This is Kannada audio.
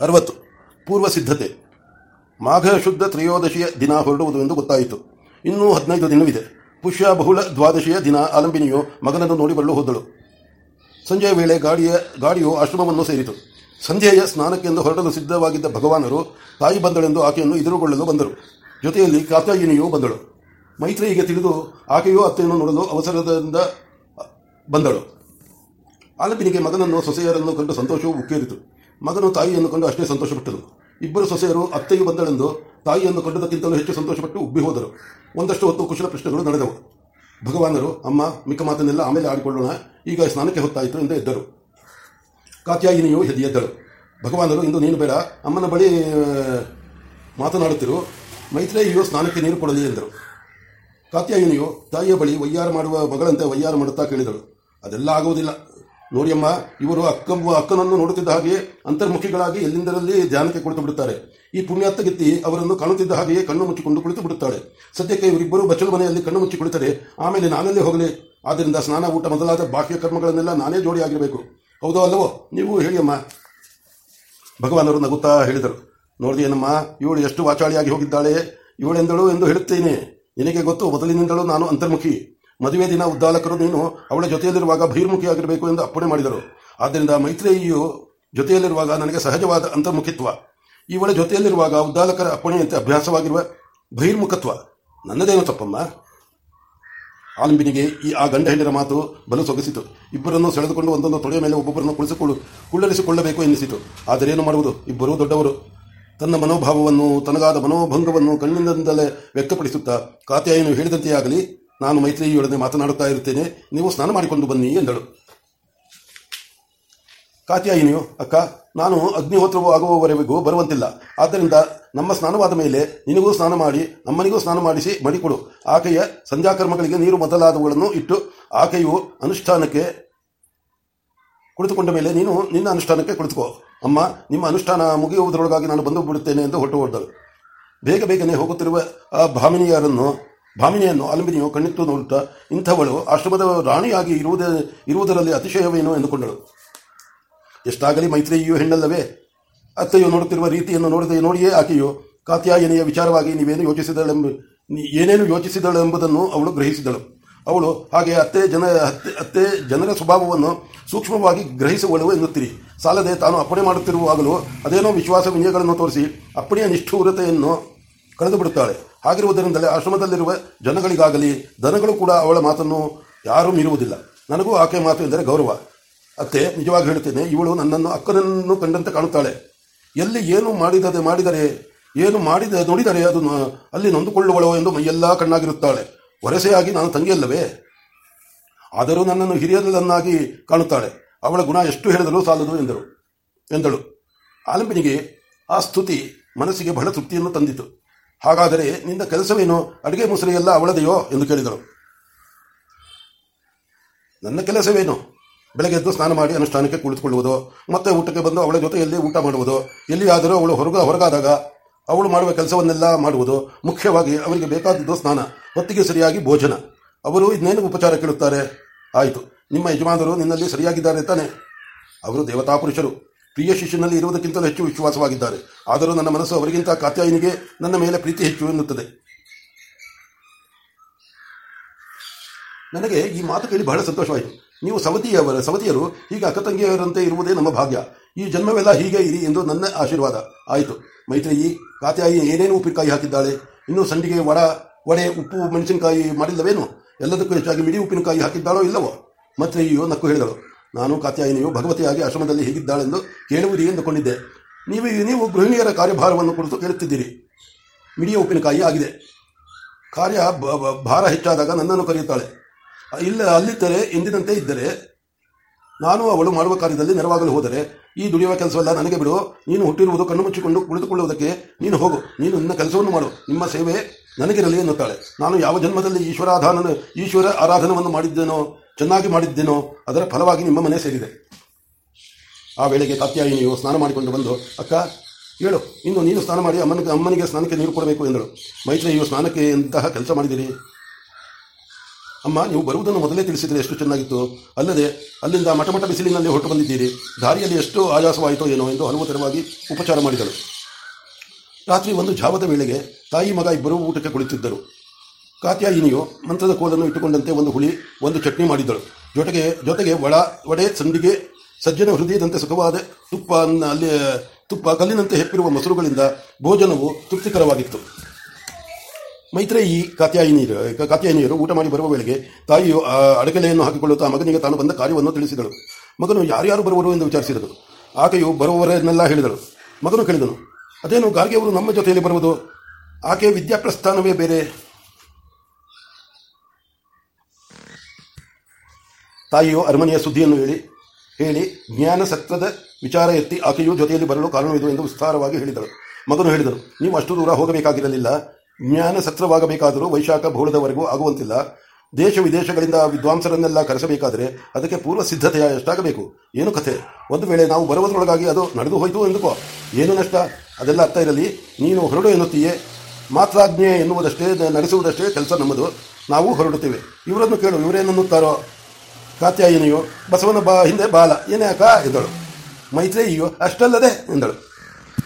ಅರವತ್ತು. ಪೂರ್ವ ಸಿದ್ಧತೆ. ಮಾಘ ಶುದ್ಧ ತ್ರಯೋದಶಿಯ ದಿನ ಹೊರಡುವುದು ಎಂದು ಗೊತ್ತಾಯಿತು. ಇನ್ನೂ ಹದಿನೈದು ದಿನವಿದೆ. ಪುಷ್ಯ ಬಹುಳ ದ್ವಾದಶಿಯ ದಿನ ಆಲಂಬಿನಿಯು ಮಗನನ್ನು ನೋಡಿ ಬರಲು ಹೋದಳು. ಸಂಜೆಯ ವೇಳೆ ಗಾಡಿಯ ಗಾಡಿಯು ಆಶ್ರಮವನ್ನು ಸೇರಿತು. ಸಂಧ್ಯೆಯ ಸ್ನಾನಕ್ಕೆಂದು ಹೊರಡಲು ಸಿದ್ಧವಾಗಿದ್ದ ಭಗವಾನರು ತಾಯಿ ಬಂದಳೆಂದು ಆಕೆಯನ್ನು ಎದುರುಗೊಳ್ಳಲು ಬಂದರು. ಜೊತೆಯಲ್ಲಿ ಕಾತಾಯಿನಿಯೂ ಬಂದಳು. ಮೈತ್ರಿಯಿಗೆ ತಿಳಿದು ಆಕೆಯೂ ಅತ್ತೆಯನ್ನು ನೋಡಲು ಅವಸರದಿಂದ ಬಂದಳು. ಆಲಂಬಿನಿಗೆ ಮಗನನ್ನು ಸೊಸೆಯರನ್ನು ಕಂಡು ಸಂತೋಷವೂ ಉಕ್ಕೇರಿತು. ಮಗನು ತಾಯಿಯನ್ನು ಕಂಡು ಅಷ್ಟೇ ಸಂತೋಷಪಟ್ಟರು ಇಬ್ಬರು ಸೊಸೆಯರು ಅತ್ತೆಯು ಬಂದಳೆಂದು ತಾಯಿಯನ್ನು ಕೊಂಡದಕ್ಕಿಂತಲೂ ಹೆಚ್ಚು ಸಂತೋಷಪಟ್ಟು ಉಬ್ಬಿ ಹೋದರು. ಒಂದಷ್ಟು ಹೊತ್ತು ಕುಶಲ ಪ್ರಶ್ನೆಗಳು ನಡೆದವು. ಭಗವಾನರು, ಅಮ್ಮ, ಮಿಕ್ಕ ಮಾತನ್ನೆಲ್ಲ ಆಮೇಲೆ ಆಡಿಕೊಳ್ಳೋಣ. ಈಗ ಸ್ನಾನಕ್ಕೆ ಹೊತ್ತಾಯಿತು ಎಂದು ಎದ್ದರು ಕಾತ್ಯಾಯಿನಿಯು ಹೆದಿ ಎದ್ದಳು ಭಗವಾನರು, ಇಂದು ನೀನು ಬೇಡ. ಅಮ್ಮನ ಬಳಿ ಮಾತನಾಡುತ್ತಿರು. ಮೈತ್ರೇಯಿಯು ಸ್ನಾನಕ್ಕೆ ನೀರು ಕೊಡಲಿ ಎಂದರು. ಕಾತ್ಯಾಯಿನಿಯು ತಾಯಿಯ ಬಳಿ ವೈಯ್ಯಾರ ಮಾಡುವ ಮಗಳಂತೆ ವೈಯ್ಯಾರ ಮಾಡುತ್ತಾ ಕೇಳಿದಳು. ಅದೆಲ್ಲ ಆಗುವುದಿಲ್ಲ. ನೋಡಿಯಮ್ಮ, ಇವರು ಅಕ್ಕ ಅಕ್ಕನನ್ನು ನೋಡುತ್ತಿದ್ದ ಹಾಗೆಯೇ ಅಂತರ್ಮುಖಿಗಳಾಗಿ ಎಲ್ಲಿಂದರಲ್ಲಿ ಧ್ಯಾನಕ್ಕೆ ಕುಳಿತು ಬಿಡುತ್ತಾರೆ. ಈ ಪುಣ್ಯಾತ್ತಗಿತ್ತಿ ಅವರನ್ನು ಕಾಣುತ್ತಿದ್ದ ಹಾಗೆಯೇ ಕಣ್ಣು ಮುಚ್ಚಿಕೊಂಡು ಕುಳಿತು ಬಿಡುತ್ತಾಳೆ. ಸದ್ಯಕ್ಕೆ ಇವರಿಬ್ಬರು ಬಚ್ಚಲು ಮನೆಯಲ್ಲಿ ಕಣ್ಣು ಮುಚ್ಚಿ ಕುಳಿತರೆ, ಆಮೇಲೆ ನಾನಲ್ಲೇ ಹೋಗಲಿ. ಆದ್ದರಿಂದ ಸ್ನಾನ, ಊಟ ಮೊದಲಾದ ಬಾಹ್ಯ ಕರ್ಮಗಳನ್ನೆಲ್ಲ ನಾನೇ ಜೋಡಿಯಾಗಿರಬೇಕು ಹೌದೋ ಅಲ್ಲವೋ? ನೀವು ಹೇಳಿಯಮ್ಮ. ಭಗವಾನರು ನಗುತ್ತಾ ಹೇಳಿದರು. ನೋಡಿದೇನಮ್ಮ ಇವಳು ಎಷ್ಟು ವಾಚಾಳಿಯಾಗಿ ಹೋಗಿದ್ದಾಳೆ? ಇವಳೆಂದಳು ಎಂದು ಹೇಳುತ್ತೇನೆ. ನಿನಗೆ ಗೊತ್ತು ಮೊದಲಿನಿಂದಳು ನಾನು ಅಂತರ್ಮುಖಿ. ಮದುವೆ ದಿನ ಉದ್ದಾಲಕರು ನೀನು ಅವಳ ಜೊತೆಯಲ್ಲಿರುವಾಗ ಬಹಿರ್ಮುಖಿಯಾಗಿರಬೇಕು ಎಂದು ಅಪ್ಪಣೆ ಮಾಡಿದರು. ಆದ್ದರಿಂದ ಮೈತ್ರೇಯಿಯು ಜೊತೆಯಲ್ಲಿರುವಾಗ ನನಗೆ ಸಹಜವಾದ ಅಂತರ್ಮುಖಿತ್ವ. ಇವಳ ಜೊತೆಯಲ್ಲಿರುವಾಗ ಉದ್ದಾಲಕರ ಅಪ್ಪಣೆಯಂತೆ ಅಭ್ಯಾಸವಾಗಿರುವ ಬಹಿರ್ಮುಖತ್ವ. ನನ್ನದೇನು ತಪ್ಪಮ್ಮ? ಆಲಂಬಿನಿಗೆ ಈ ಆ ಗಂಡ ಹೆಂಡಿನ ಮಾತು ಬಲು ಸೊಗಸಿತು. ಇಬ್ಬರನ್ನು ಸೆಳೆದುಕೊಂಡು ಒಂದೊಂದು ತೊಡೆಯ ಮೇಲೆ ಒಬ್ಬೊಬ್ಬರನ್ನು ಕುಳಿಸಿಕೊಳ್ಳು, ಕುಳ್ಳರಿಸಿಕೊಳ್ಳಬೇಕು ಎನ್ನಿಸಿತು. ಆದರೆ ಏನು ಮಾಡುವುದು? ಇಬ್ಬರು ದೊಡ್ಡವರು. ತನ್ನ ಮನೋಭಾವವನ್ನು, ತನಗಾದ ಮನೋಭಂಗವನ್ನು ಕಣ್ಣಿನಿಂದಲೇ ವ್ಯಕ್ತಪಡಿಸುತ್ತಾ ಕಾತೆಯನ್ನು ಹೇಳಿದಂತೆಯೇ ಆಗಲಿ ನಾನು ಮೈತ್ರಿಯೊಡನೆ ಮಾತನಾಡುತ್ತಾ ಇರುತ್ತೇನೆ. ನೀವು ಸ್ನಾನ ಮಾಡಿಕೊಂಡು ಬನ್ನಿ ಎಂದಳು. ಕಾತ್ಯಾಯಿನಿಯು ಅಕ್ಕ, ನಾನು ಅಗ್ನಿಹೋತ್ರವು ಆಗುವವರೆಗೂ ಬರುವಂತಿಲ್ಲ. ಆದ್ದರಿಂದ ನಮ್ಮ ಸ್ನಾನವಾದ ಮೇಲೆ ನಿನಗೂ ಸ್ನಾನ ಮಾಡಿ, ನಮ್ಮನಿಗೂ ಸ್ನಾನ ಮಾಡಿಸಿ ಮಡಿಕೊಡು. ಆಕೆಯ ಸಂಧ್ಯಾಕರ್ಮಗಳಿಗೆ ನೀರು ಮೊದಲಾದವುಗಳನ್ನು ಇಟ್ಟು ಆಕೆಯು ಅನುಷ್ಠಾನಕ್ಕೆ ಕುಳಿತುಕೊಂಡ ಮೇಲೆ ನೀನು ನಿನ್ನ ಅನುಷ್ಠಾನಕ್ಕೆ ಕುಳಿತುಕೋ. ಅಮ್ಮ, ನಿಮ್ಮ ಅನುಷ್ಠಾನ ಮುಗಿಯುವುದರೊಳಗಾಗಿ ನಾನು ಬಂದು ಬಿಡುತ್ತೇನೆ ಎಂದು ಹೊರಟು ಹೋದಳು ಬೇಗ ಬೇಗನೆ ಹೋಗುತ್ತಿರುವ ಆ ಭಾಮಿನಿಯರನ್ನು ಭಾಮಿನಿಯನ್ನು ಅಲಂಬಿನಿಯು ಕಣ್ಣಿತ್ತು ನೋಡುತ್ತಾ, ಇಂಥವಳು ಆಶ್ರಮದ ರಾಣಿಯಾಗಿ ಇರುವುದೇ, ಇರುವುದರಲ್ಲಿ ಅತಿಶಯವೇನು ಎಂದುಕೊಂಡಳು. ಎಷ್ಟಾಗಲಿ ಮೈತ್ರಿಯು ಹೆಣ್ಣಲ್ಲವೇ? ಅತ್ತೆಯು ನೋಡುತ್ತಿರುವ ರೀತಿಯನ್ನು ನೋಡದೆ ನೋಡಿಯೇ ಆಕೆಯು ಕಾತ್ಯಾಯನೆಯ ವಿಚಾರವಾಗಿ ನೀವೇನು ಯೋಚಿಸಿದಳೆಂಬ ಏನೇನು ಯೋಚಿಸಿದಳೆಂಬುದನ್ನು ಅವಳು ಗ್ರಹಿಸಿದಳು. ಅವಳು ಹಾಗೆ ಅತ್ತೆ ಜನ ಅತ್ತೆ ಜನರ ಸ್ವಭಾವವನ್ನು ಸೂಕ್ಷ್ಮವಾಗಿ ಗ್ರಹಿಸುವಳು ಎನ್ನುತ್ತೀರಿ. ಸಾಲದೆ ತಾನು ಅಪ್ಪಣೆ ಮಾಡುತ್ತಿರುವಾಗಲೂ ಅದೇನೋ ವಿಶ್ವಾಸ ವಿನಯಗಳನ್ನು ತೋರಿಸಿ ಅಪ್ಪಣೆಯ ನಿಷ್ಠೂರತೆಯನ್ನು ಕಳೆದು ಬಿಡುತ್ತಾಳೆ ಹಾಗಿರುವುದರಿಂದಲೇ ಆಶ್ರಮದಲ್ಲಿರುವ ಜನಗಳಿಗಾಗಲಿ ದನಗಳು ಕೂಡ ಅವಳ ಮಾತನ್ನು ಯಾರೂ ಮೀರುವುದಿಲ್ಲ. ನನಗೂ ಆಕೆ ಮಾತು ಎಂದರೆ ಗೌರವ. ಅತ್ತೆ, ನಿಜವಾಗಿ ಹೇಳುತ್ತೇನೆ, ಇವಳು ನನ್ನನ್ನು ಅಕ್ಕನನ್ನು ಕಂಡಂತೆ ಕಾಣುತ್ತಾಳೆ. ಎಲ್ಲಿ ಏನು ಮಾಡಿದರೆ ಮಾಡಿದರೆ, ಏನು ಮಾಡಿದ ನೋಡಿದರೆ ಅದು ಅಲ್ಲಿ ನೊಂದುಕೊಳ್ಳುವಳೋ ಎಂದು ಮೈಯೆಲ್ಲ ಕಣ್ಣಾಗಿರುತ್ತಾಳೆ. ವರಸೆಯಾಗಿ ನಾನು ತಂಗಿಯಲ್ಲವೇ? ಆದರೂ ನನ್ನನ್ನು ಹಿರಿಯರನ್ನಾಗಿ ಕಾಣುತ್ತಾಳೆ. ಅವಳ ಗುಣ ಎಷ್ಟು ಹೇಳಿದರೂ ಸಾಲದು ಎಂದರು. ಎಂದಳು. ಆಲಂಬಿನಿಗೆ ಆ ಸ್ತುತಿ ಮನಸ್ಸಿಗೆ ಬಹಳ ತೃಪ್ತಿಯನ್ನು ತಂದಿತು. ಹಾಗಾದರೆ ನಿನ್ನ ಕೆಲಸವೇನು? ಅಡುಗೆ ಮುಸುರೆಯೆಲ್ಲ ಅವಳದೆಯೋ ಎಂದು ಕೇಳಿದಳು ನನ್ನ ಕೆಲಸವೇನು? ಬೆಳಗ್ಗೆ ಎದ್ದು ಸ್ನಾನ ಮಾಡಿ ಅನುಷ್ಠಾನಕ್ಕೆ ಕುಳಿತುಕೊಳ್ಳುವುದು, ಮತ್ತೆ ಊಟಕ್ಕೆ ಬಂದು ಅವಳ ಜೊತೆಯಲ್ಲಿ ಊಟ ಮಾಡುವುದು. ಎಲ್ಲಿಯಾದರೂ ಅವಳು ಹೊರಗ ಹೊರಗಾದಾಗ ಅವಳು ಮಾಡುವ ಕೆಲಸವನ್ನೆಲ್ಲ ಮಾಡುವುದು, ಮುಖ್ಯವಾಗಿ ಅವರಿಗೆ ಬೇಕಾದದ್ದು ಸ್ನಾನ, ಹೊತ್ತಿಗೆ ಸರಿಯಾಗಿ ಭೋಜನ. ಅವರು ಇನ್ನೇನು ಉಪಚಾರ ಕೇಳುತ್ತಾರೆ? ಆಯಿತು. ನಿಮ್ಮ ಯಜಮಾನರು ನಿನ್ನಲ್ಲಿ ಸರಿಯಾಗಿದ್ದಾರೆ ತಾನೆ? ಅವರು ದೇವತಾ ಪುರುಷರು ಪ್ರಿಯ ಶಿಷ್ಯನಲ್ಲಿ ಇರುವುದಕ್ಕಿಂತಲೂ ಹೆಚ್ಚು ವಿಶ್ವಾಸವಾಗಿದ್ದಾರೆ. ಆದರೂ ನನ್ನ ಮನಸ್ಸು ಅವರಿಗಿಂತ ಕಾತ್ಯಾಯಿನಿಗೆ ನನ್ನ ಮೇಲೆ ಪ್ರೀತಿ ಹೆಚ್ಚು ಎನ್ನುತ್ತದೆ. ನನಗೆ ಈ ಮಾತು ಕೇಳಿ ಬಹಳ ಸಂತೋಷವಾಯಿತು. ನೀವು ಸವತಿಯವರ ಸವತಿಯರು ಹೀಗೆ ಅಕ್ಕತಂಗಿಯವರಂತೆ ಇರುವುದೇ ನಮ್ಮ ಭಾಗ್ಯ. ಈ ಜನ್ಮವೆಲ್ಲ ಹೀಗೆ ಇರಿ ಎಂದು ನನ್ನ ಆಶೀರ್ವಾದ. ಆಯಿತು. ಮೈತ್ರಿಯಿ ಕಾತ್ಯಾಯಿ ಏನೇನು ಉಪ್ಪಿನಕಾಯಿ ಹಾಕಿದ್ದಾಳೆ? ಇನ್ನೂ ಸಂಡಿಗೆ ವಡ ವಡೆ, ಉಪ್ಪು, ಮೆಣಸಿನಕಾಯಿ ಮಾಡಿಲ್ಲವೇನು? ಎಲ್ಲದಕ್ಕೂ ಹೆಚ್ಚಾಗಿ ಮಿಡಿ ಉಪ್ಪಿನಕಾಯಿ ಹಾಕಿದ್ದಾಳೋ ಇಲ್ಲವೋ? ಮೈತ್ರಿಯು ನಕ್ಕು ಹೇಳಿದಳು. ನಾನು ಕಾತ್ಯಾಯಿನಿಯು ಭಗವತಿಯಾಗಿ ಆಶ್ರಮದಲ್ಲಿ ಹೇಗಿದ್ದಾಳೆಂದು ಕೇಳುವುದಿ ಎಂದುಕೊಂಡಿದ್ದೆ. ನೀವು ನೀವು ಗೃಹಿಣಿಯರ ಕಾರ್ಯಭಾರವನ್ನು ಕುರಿತು ಕೇಳುತ್ತಿದ್ದೀರಿ. ಮಿಡಿಯ ಉಪ್ಪಿನಕಾಯಿ ಆಗಿದೆ. ಕಾರ್ಯ ಭಾರ ಹೆಚ್ಚಾದಾಗ ನನ್ನನ್ನು ಕರೆಯುತ್ತಾಳೆ. ಇಲ್ಲ, ಅಲ್ಲಿದ್ದರೆ, ಎಂದಿನಂತೆ ಇದ್ದರೆ, ನಾನು ಅವಳು ಮಾಡುವ ಕಾರ್ಯದಲ್ಲಿ ನೆರವಾಗಲು ಹೋದರೆ, ಈ ದುಡಿಯುವ ಕೆಲಸವೆಲ್ಲ ನನಗೆ ಬಿಡು. ನೀನು ಹುಟ್ಟಿರುವುದು ಕಣ್ಣು ಮುಚ್ಚಿಕೊಂಡು ಕುಳಿತುಕೊಳ್ಳುವುದಕ್ಕೆ ನೀನು ಹೋಗು. ನೀನು ನಿನ್ನ ಕೆಲಸವನ್ನು ಮಾಡು. ನಿಮ್ಮ ಸೇವೆ ನನಗಿರಲಿ ಎನ್ನುತ್ತಾಳೆ. ನಾನು ಯಾವ ಜನ್ಮದಲ್ಲಿ ಈಶ್ವರಾಧಾನ ಈಶ್ವರ ಆರಾಧನವನ್ನು ಮಾಡಿದ್ದೇನೋ, ಚೆನ್ನಾಗಿ ಮಾಡಿದ್ದೇನೋ, ಅದರ ಫಲವಾಗಿ ನಿಮ್ಮ ಮನೆ ಸೇರಿದೆ. ಆ ವೇಳೆಗೆ ಕಾತ್ಯಾಯಿನಿಯು ಸ್ನಾನ ಮಾಡಿಕೊಂಡು ಬಂದು, ಅಕ್ಕ, ಹೇಳು, ಇನ್ನು ನೀನು ಸ್ನಾನ ಮಾಡಿ ಅಮ್ಮನಿಗೆ ಅಮ್ಮನಿಗೆ ಸ್ನಾನಕ್ಕೆ ನೀರು ಕೊಡಬೇಕು ಎಂದಳು. ಮೈತ್ರಿಯು ಸ್ನಾನಕ್ಕೆ ಎಂತಹ ಕೆಲಸ ಮಾಡಿದಿರಿ? ಅಮ್ಮ, ನೀವು ಬರುವುದನ್ನು ಮೊದಲೇ ತಿಳಿಸಿದರೆ ಎಷ್ಟು ಚೆನ್ನಾಗಿತ್ತು. ಅಲ್ಲದೆ, ಅಲ್ಲಿಂದ ಮಠಮಠ ಬಿಸಿಲಿನಲ್ಲಿ ಹೊರಟು ಬಂದಿದ್ದೀರಿ. ದಾರಿಯಲ್ಲಿ ಎಷ್ಟು ಆಯಾಸವಾಯಿತೋ ಏನೋ ಎಂದು ಹಲವು ಉಪಚಾರ ಮಾಡಿದಳು. ರಾತ್ರಿ ಒಂದು ಜಾವದ ವೇಳೆಗೆ ತಾಯಿ ಮಗ ಇಬ್ಬರೂ ಊಟಕ್ಕೆ ಕುಳಿತಿದ್ದರು. ಕಾತ್ಯಾಯಿನಿಯು ಮಂತ್ರದ ಕೋಲನ್ನು ಇಟ್ಟುಕೊಂಡಂತೆ ಒಂದು ಹುಳಿ, ಒಂದು ಚಟ್ನಿ ಮಾಡಿದ್ದಳು ಜೊತೆಗೆ ಜೊತೆಗೆ ಒಳ ವಡೆ, ಸಂಡಿಗೆ, ಸಜ್ಜನ ಹೃದಯದಂತೆ ಸುಖವಾದ ತುಪ್ಪ ಅಲ್ಲಿ, ತುಪ್ಪ ಕಲ್ಲಿನಂತೆ ಹೆಪ್ಪಿರುವ ಮೊಸರುಗಳಿಂದ ಭೋಜನವು ತೃಪ್ತಿಕರವಾಗಿತ್ತು. ಮೈತ್ರೇಯಿ ಕಾತ್ಯಾಯಿನಿಯರು ಕಾತ್ಯಾಯಿನಿಯರು ಊಟ ಮಾಡಿ ಬರುವ ವೇಳೆಗೆ ತಾಯಿಯು ಆ ಅಡಕಲೆಯನ್ನು ಹಾಕಿಕೊಳ್ಳುತ್ತಾ ಮಗನಿಗೆ ತಾನು ಬಂದ ಕಾರ್ಯವನ್ನು ತಿಳಿಸಿದಳು. ಮಗನು ಯಾರ್ಯಾರು ಬರುವರು ಎಂದು ವಿಚಾರಿಸಿದಳು. ಆಕೆಯು ಬರುವವರನ್ನೆಲ್ಲ ಹೇಳಿದಳು. ಮಗನು ಕೇಳಿದನು ಅದೇನು ಗಾರ್ಗೆಯವರು ನಮ್ಮ ಜೊತೆಯಲ್ಲಿ ಬರುವುದು? ಆಕೆ ವಿದ್ಯಾಪ್ರಸ್ಥಾನವೇ ಬೇರೆ. ತಾಯಿಯು ಅರಮನೆಯ ಸುದ್ದಿಯನ್ನು ಹೇಳಿ ಹೇಳಿ, ಜ್ಞಾನ ಸತ್ರದ ವಿಚಾರ ಎತ್ತಿ ಆಕೆಯು ಜೊತೆಯಲ್ಲಿ ಬರಲು ಕಾರಣವಿದು ಎಂದು ವಿಸ್ತಾರವಾಗಿ ಹೇಳಿದರು ಮಗನು ಹೇಳಿದರು ನೀವು ಅಷ್ಟು ದೂರ ಹೋಗಬೇಕಾಗಿರಲಿಲ್ಲ. ಜ್ಞಾನ ಸತ್ರವಾಗಬೇಕಾದರೂ ವೈಶಾಖ ಬಹುಳದವರೆಗೂ ಆಗುವಂತಿಲ್ಲ. ದೇಶ ವಿದೇಶಗಳಿಂದ ವಿದ್ವಾಂಸರನ್ನೆಲ್ಲ ಕರೆಸಬೇಕಾದರೆ ಅದಕ್ಕೆ ಪೂರ್ವ ಸಿದ್ಧತೆಯ ಎಷ್ಟಾಗಬೇಕು? ಏನು ಕಥೆ? ಒಂದು ವೇಳೆ ನಾವು ಬರುವುದರೊಳಗಾಗಿ ಅದು ನಡೆದು ಹೋಯಿತು ಎಂದುಕೋ. ಏನು ನಷ್ಟ? ಅದೆಲ್ಲ ಅರ್ಥ ಇರಲಿ. ನೀನು ಹೊರಡು ಎನ್ನುತ್ತೀಯೇ. ಮಾತ್ರಾಜ್ಞೆ ಎನ್ನುವುದಷ್ಟೇ ನಡೆಸುವುದಷ್ಟೇ ಕೆಲಸ ನಮ್ಮದು. ನಾವು ಹೊರಡುತ್ತೇವೆ. ಇವರನ್ನು ಕೇಳು, ಇವರೇನನ್ನುತ್ತಾರೋ? ಕಾತ್ಯಾಯಿನಿಯು, ಬಸವನ ಬಾ ಹಿಂದೆ ಬಾಲ. ಏನೇ ಅಕ್ಕ? ಎಂದಳು. ಮೈತ್ರೇಯಿಯು, ಅಷ್ಟಲ್ಲದೆ, ಎಂದಳು.